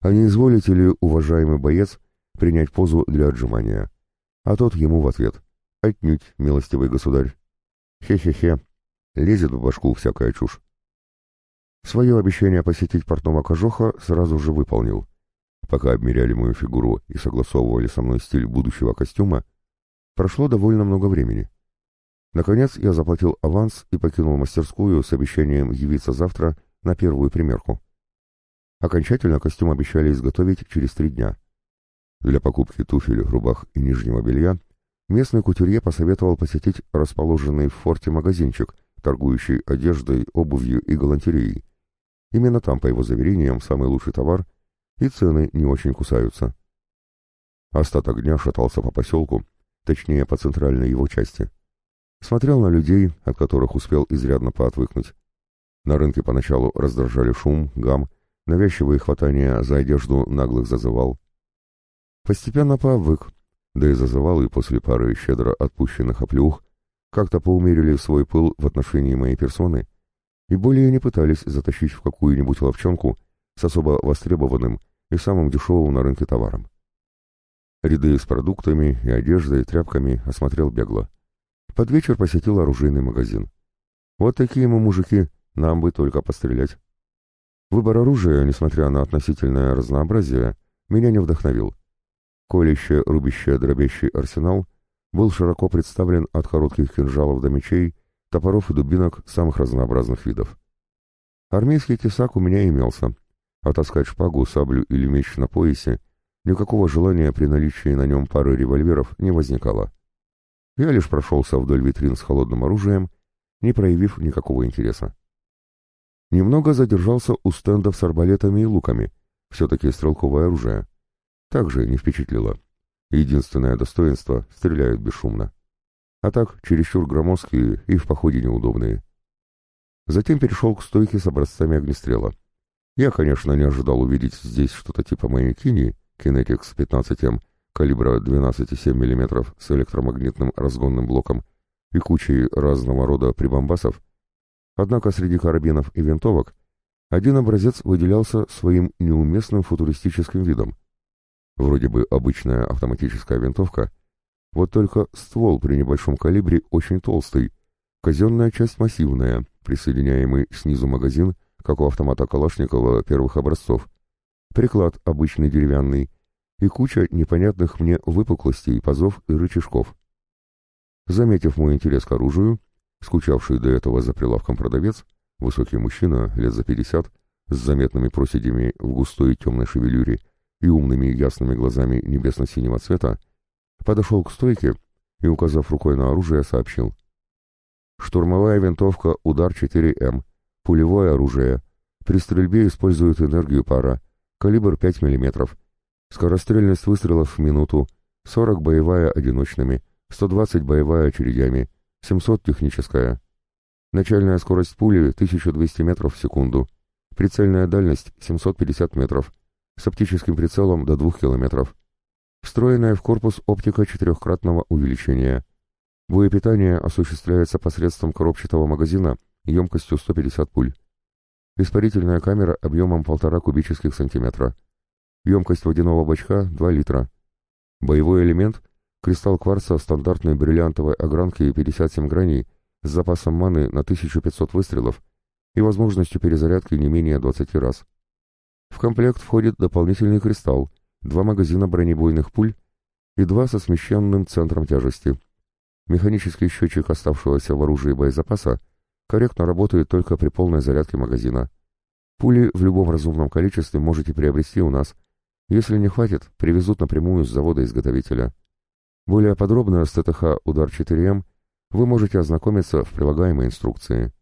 A: А не изволите ли, уважаемый боец, принять позу для отжимания? А тот ему в ответ. Отнюдь, милостивый государь. Хе-хе-хе, Лезет в башку всякая чушь. Свое обещание посетить портного кожоха сразу же выполнил. Пока обмеряли мою фигуру и согласовывали со мной стиль будущего костюма, прошло довольно много времени. Наконец я заплатил аванс и покинул мастерскую с обещанием явиться завтра на первую примерку. Окончательно костюм обещали изготовить через три дня. Для покупки туфель, рубах и нижнего белья местный кутюрье посоветовал посетить расположенный в форте магазинчик — торгующий одеждой, обувью и галантереей. Именно там, по его заверениям, самый лучший товар и цены не очень кусаются. Остаток дня шатался по поселку, точнее по центральной его части. Смотрел на людей, от которых успел изрядно поотвыкнуть. На рынке поначалу раздражали шум, гам, навязчивые хватания за одежду наглых зазывал. Постепенно пообвык, да и зазывалы после пары щедро отпущенных оплюх как-то поумерили свой пыл в отношении моей персоны и более не пытались затащить в какую-нибудь ловчонку с особо востребованным и самым дешевым на рынке товаром. Ряды с продуктами и одеждой, и тряпками осмотрел бегло. Под вечер посетил оружейный магазин. Вот такие мы мужики, нам бы только пострелять. Выбор оружия, несмотря на относительное разнообразие, меня не вдохновил. Колющее, рубящее, дробящий арсенал был широко представлен от коротких кинжалов до мечей, топоров и дубинок самых разнообразных видов. Армейский тесак у меня имелся, а шпагу, саблю или меч на поясе Никакого желания при наличии на нем пары револьверов не возникало. Я лишь прошелся вдоль витрин с холодным оружием, не проявив никакого интереса. Немного задержался у стендов с арбалетами и луками, все-таки стрелковое оружие. Также не впечатлило. Единственное достоинство — стреляют бесшумно. А так, чересчур громоздкие и в походе неудобные. Затем перешел к стойке с образцами огнестрела. Я, конечно, не ожидал увидеть здесь что-то типа манекини, Kinetics 15М калибра 12,7 мм с электромагнитным разгонным блоком и кучей разного рода прибамбасов, однако среди карабинов и винтовок один образец выделялся своим неуместным футуристическим видом. Вроде бы обычная автоматическая винтовка, вот только ствол при небольшом калибре очень толстый, казенная часть массивная, присоединяемый снизу магазин, как у автомата Калашникова первых образцов, приклад обычный деревянный. И куча непонятных мне выпуклостей, пазов и рычажков. Заметив мой интерес к оружию, скучавший до этого за прилавком продавец, высокий мужчина, лет за пятьдесят, с заметными проседями в густой темной шевелюре и умными ясными глазами небесно-синего цвета, подошел к стойке и, указав рукой на оружие, сообщил. «Штурмовая винтовка «Удар 4М», пулевое оружие. При стрельбе используют энергию пара, калибр 5 мм, скорострельность выстрелов в минуту, 40 боевая одиночными, 120 боевая очередями, 700 техническая. Начальная скорость пули 1200 метров в секунду, прицельная дальность 750 метров, с оптическим прицелом до 2 километров. Встроенная в корпус оптика четырехкратного увеличения. Боепитание осуществляется посредством коробчатого магазина емкостью 150 пуль. Испарительная камера объемом полтора кубических сантиметра. Емкость водяного бачка 2 литра. Боевой элемент — кристалл кварца стандартной бриллиантовой огранки 57 граней с запасом маны на 1500 выстрелов и возможностью перезарядки не менее 20 раз. В комплект входит дополнительный кристалл, два магазина бронебойных пуль и два со смещенным центром тяжести. Механический счетчик оставшегося в оружии боезапаса корректно работает только при полной зарядке магазина. Пули в любом разумном количестве можете приобрести у нас. Если не хватит, привезут напрямую с завода-изготовителя. Более подробно с ТТХ «Удар 4М» вы можете ознакомиться в прилагаемой инструкции.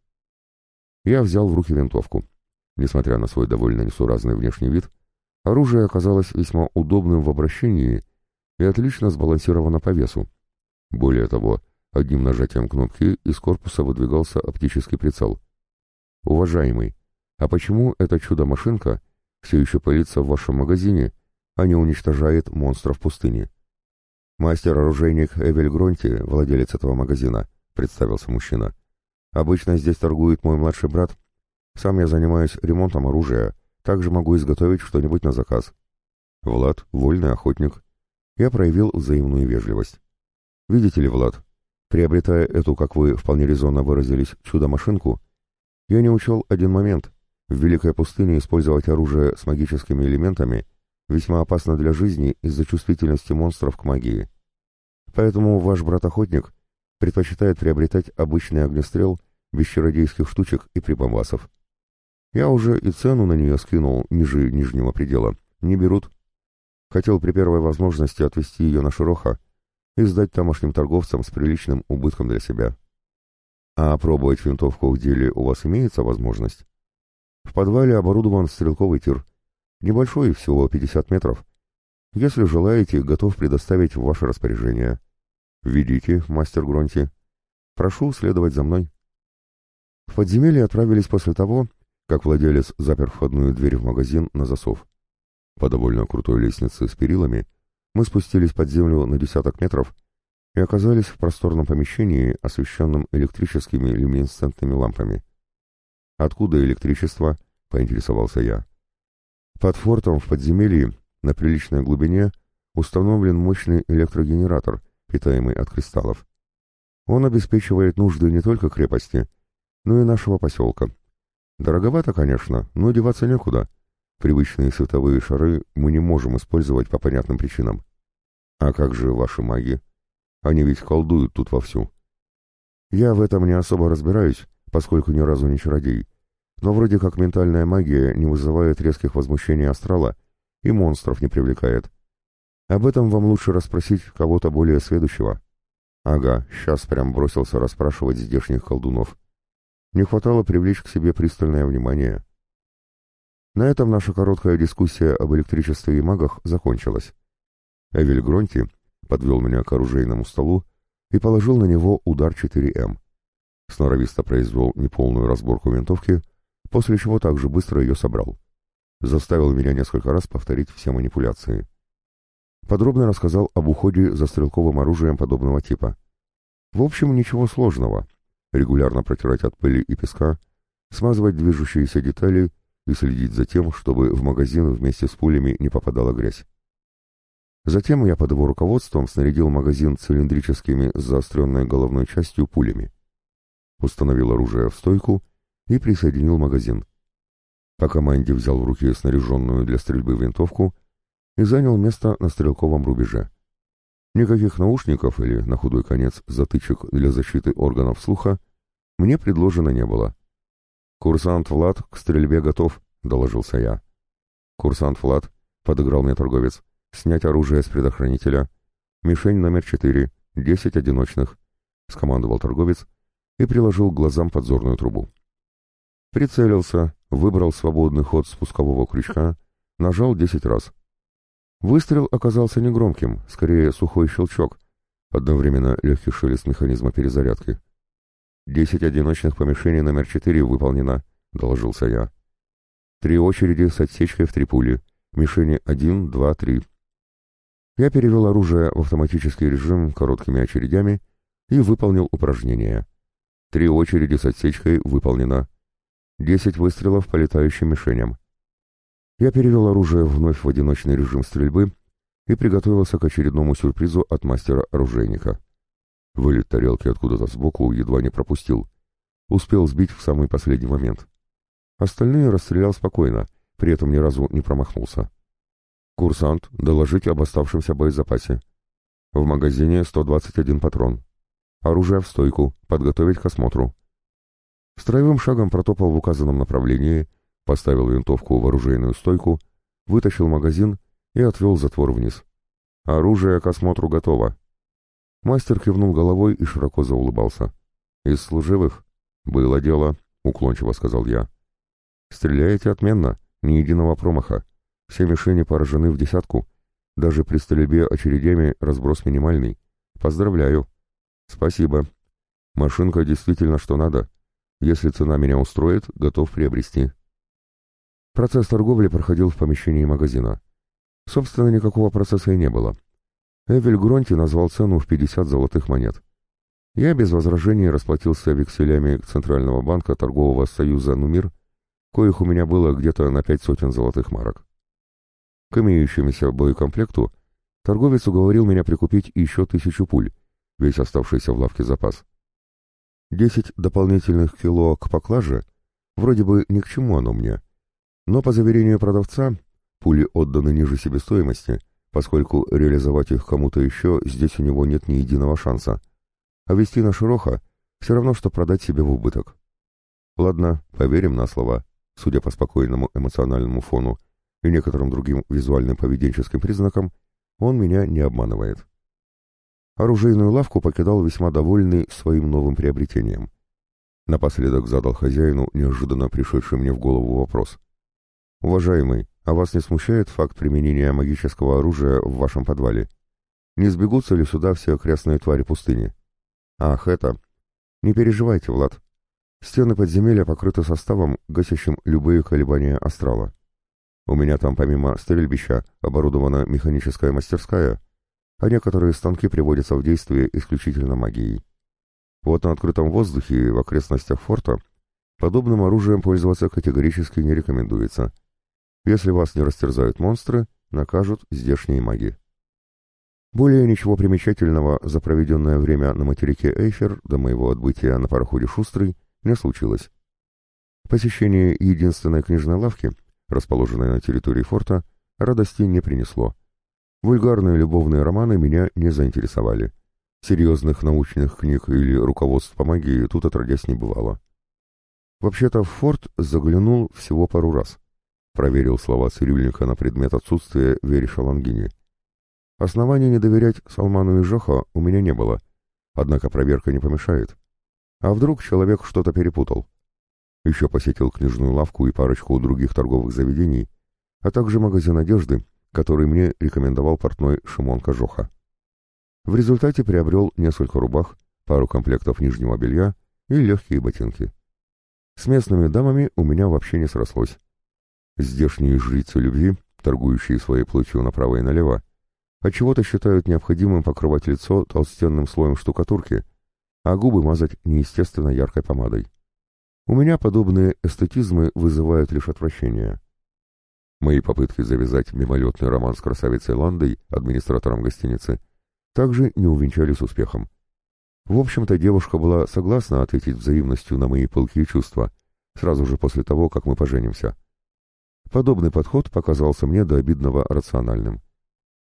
A: Я взял в руки винтовку. Несмотря на свой довольно несуразный внешний вид, оружие оказалось весьма удобным в обращении и отлично сбалансировано по весу. Более того, Одним нажатием кнопки из корпуса выдвигался оптический прицел. «Уважаемый, а почему эта чудо-машинка все еще пылится в вашем магазине, а не уничтожает монстров пустыни?» «Мастер-оружейник Эвель Гронти, владелец этого магазина», — представился мужчина. «Обычно здесь торгует мой младший брат. Сам я занимаюсь ремонтом оружия, также могу изготовить что-нибудь на заказ». Влад — вольный охотник. Я проявил взаимную вежливость. «Видите ли, Влад, Приобретая эту, как вы вполне резонно выразились, чудо-машинку, я не учел один момент. В Великой пустыне использовать оружие с магическими элементами весьма опасно для жизни из-за чувствительности монстров к магии. Поэтому ваш брат-охотник предпочитает приобретать обычный огнестрел без чародейских штучек и прибамбасов. Я уже и цену на нее скинул ниже нижнего предела. Не берут. Хотел при первой возможности отвезти ее на Широха, и сдать тамошним торговцам с приличным убытком для себя. А пробовать винтовку в деле у вас имеется возможность? В подвале оборудован стрелковый тир. Небольшой, всего 50 метров. Если желаете, готов предоставить в ваше распоряжение. Ведите, мастер Гронти. Прошу следовать за мной. В подземелье отправились после того, как владелец запер входную дверь в магазин на засов. По довольно крутой лестнице с перилами мы спустились под землю на десяток метров и оказались в просторном помещении, освещенном электрическими люминесцентными лампами. «Откуда электричество?» — поинтересовался я. Под фортом в подземелье на приличной глубине установлен мощный электрогенератор, питаемый от кристаллов. Он обеспечивает нужды не только крепости, но и нашего поселка. Дороговато, конечно, но деваться некуда. Привычные световые шары мы не можем использовать по понятным причинам. А как же ваши маги? Они ведь колдуют тут вовсю. Я в этом не особо разбираюсь, поскольку ни разу не чародей. Но вроде как ментальная магия не вызывает резких возмущений астрала и монстров не привлекает. Об этом вам лучше расспросить кого-то более сведущего. Ага, сейчас прям бросился расспрашивать здешних колдунов. Не хватало привлечь к себе пристальное внимание. На этом наша короткая дискуссия об электричестве и магах закончилась. Эвель Гронти подвел меня к оружейному столу и положил на него удар 4М. Сноровисто произвел неполную разборку винтовки, после чего также быстро ее собрал. Заставил меня несколько раз повторить все манипуляции. Подробно рассказал об уходе за стрелковым оружием подобного типа. В общем, ничего сложного. Регулярно протирать от пыли и песка, смазывать движущиеся детали и следить за тем, чтобы в магазин вместе с пулями не попадала грязь. Затем я под его руководством снарядил магазин цилиндрическими с заостренной головной частью пулями. Установил оружие в стойку и присоединил магазин. По команде взял в руки снаряженную для стрельбы винтовку и занял место на стрелковом рубеже. Никаких наушников или, на худой конец, затычек для защиты органов слуха мне предложено не было. «Курсант Влад к стрельбе готов», — доложился я. «Курсант Влад», — подыграл мне торговец, — «снять оружие с предохранителя. Мишень номер четыре, десять одиночных», — скомандовал торговец и приложил к глазам подзорную трубу. Прицелился, выбрал свободный ход спускового крючка, нажал десять раз. Выстрел оказался негромким, скорее сухой щелчок, одновременно легкий шелест механизма перезарядки. «Десять одиночных помещений номер четыре выполнено», — доложился я. «Три очереди с отсечкой в три пули. Мишени один, два, три». Я перевел оружие в автоматический режим короткими очередями и выполнил упражнение. Три очереди с отсечкой выполнено. Десять выстрелов по летающим мишеням. Я перевел оружие вновь в одиночный режим стрельбы и приготовился к очередному сюрпризу от мастера-оружейника. Вылет тарелки откуда-то сбоку едва не пропустил. Успел сбить в самый последний момент. Остальные расстрелял спокойно, при этом ни разу не промахнулся. «Курсант, доложить об оставшемся боезапасе. В магазине 121 патрон. Оружие в стойку, подготовить к осмотру». Строевым шагом протопал в указанном направлении, поставил винтовку в оружейную стойку, вытащил магазин и отвел затвор вниз. «Оружие к осмотру готово», Мастер кивнул головой и широко заулыбался. «Из служивых?» «Было дело», — уклончиво сказал я. «Стреляете отменно, ни единого промаха. Все мишени поражены в десятку. Даже при стрельбе очередями разброс минимальный. Поздравляю». «Спасибо. Машинка действительно что надо. Если цена меня устроит, готов приобрести». Процесс торговли проходил в помещении магазина. Собственно, никакого процесса и не было. Эвель Гронти назвал цену в 50 золотых монет. Я без возражений расплатился векселями Центрального банка торгового союза «Нумир», коих у меня было где-то на пять сотен золотых марок. К имеющемуся боекомплекту торговец уговорил меня прикупить еще тысячу пуль, весь оставшийся в лавке запас. Десять дополнительных кило к поклаже вроде бы ни к чему оно мне, но по заверению продавца пули отданы ниже себестоимости — поскольку реализовать их кому-то еще здесь у него нет ни единого шанса. А вести на Широха все равно, что продать себе в убыток. Ладно, поверим на слова. Судя по спокойному эмоциональному фону и некоторым другим визуальным поведенческим признакам, он меня не обманывает. Оружейную лавку покидал весьма довольный своим новым приобретением. Напоследок задал хозяину неожиданно пришедший мне в голову вопрос. «Уважаемый, А вас не смущает факт применения магического оружия в вашем подвале? Не сбегутся ли сюда все окрестные твари пустыни? Ах, это... Не переживайте, Влад. Стены подземелья покрыты составом, гасящим любые колебания астрала. У меня там помимо стрельбища оборудована механическая мастерская, а некоторые станки приводятся в действие исключительно магией. Вот на открытом воздухе в окрестностях форта подобным оружием пользоваться категорически не рекомендуется. Если вас не растерзают монстры, накажут здешние маги. Более ничего примечательного за проведенное время на материке Эйфер до моего отбытия на пароходе «Шустрый» не случилось. Посещение единственной книжной лавки, расположенной на территории форта, радости не принесло. Вульгарные любовные романы меня не заинтересовали. Серьезных научных книг или руководств по магии тут отродясь не бывало. Вообще-то в форт заглянул всего пару раз. Проверил слова цирюльника на предмет отсутствия Вери Шалангини. Оснований не доверять Салману и Жохо у меня не было, однако проверка не помешает. А вдруг человек что-то перепутал? Еще посетил книжную лавку и парочку других торговых заведений, а также магазин одежды, который мне рекомендовал портной Шимон Кожоха. В результате приобрел несколько рубах, пару комплектов нижнего белья и легкие ботинки. С местными дамами у меня вообще не срослось. Здешние жрицы любви, торгующие своей плотью направо и налево, отчего-то считают необходимым покрывать лицо толстенным слоем штукатурки, а губы мазать неестественно яркой помадой. У меня подобные эстетизмы вызывают лишь отвращение. Мои попытки завязать мимолетный роман с красавицей Ландой, администратором гостиницы, также не увенчались успехом. В общем-то, девушка была согласна ответить взаимностью на мои пылкие чувства, сразу же после того, как мы поженимся. Подобный подход показался мне до обидного рациональным.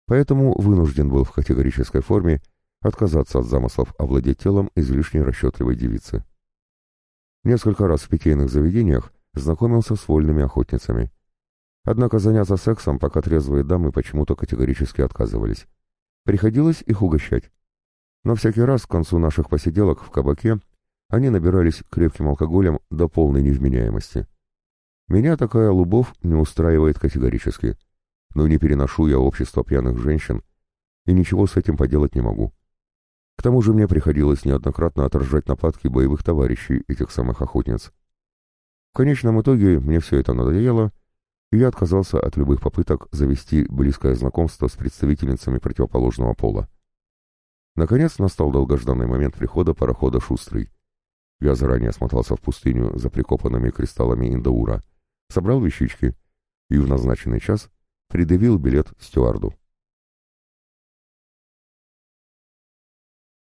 A: Поэтому вынужден был в категорической форме отказаться от замыслов овладеть телом излишне расчетливой девицы. Несколько раз в питейных заведениях знакомился с вольными охотницами. Однако заняться сексом пока трезвые дамы почему-то категорически отказывались. Приходилось их угощать. Но всякий раз к концу наших посиделок в кабаке они набирались крепким алкоголем до полной невменяемости. Меня такая лубов не устраивает категорически, но не переношу я общество пьяных женщин и ничего с этим поделать не могу. К тому же мне приходилось неоднократно отражать нападки боевых товарищей этих самых охотниц. В конечном итоге мне все это надоело, и я отказался от любых попыток завести близкое знакомство с представительницами противоположного пола. Наконец настал долгожданный момент прихода парохода «Шустрый». Я заранее смотался в пустыню за прикопанными кристаллами Индаура, собрал вещички и в назначенный час предъявил билет стюарду.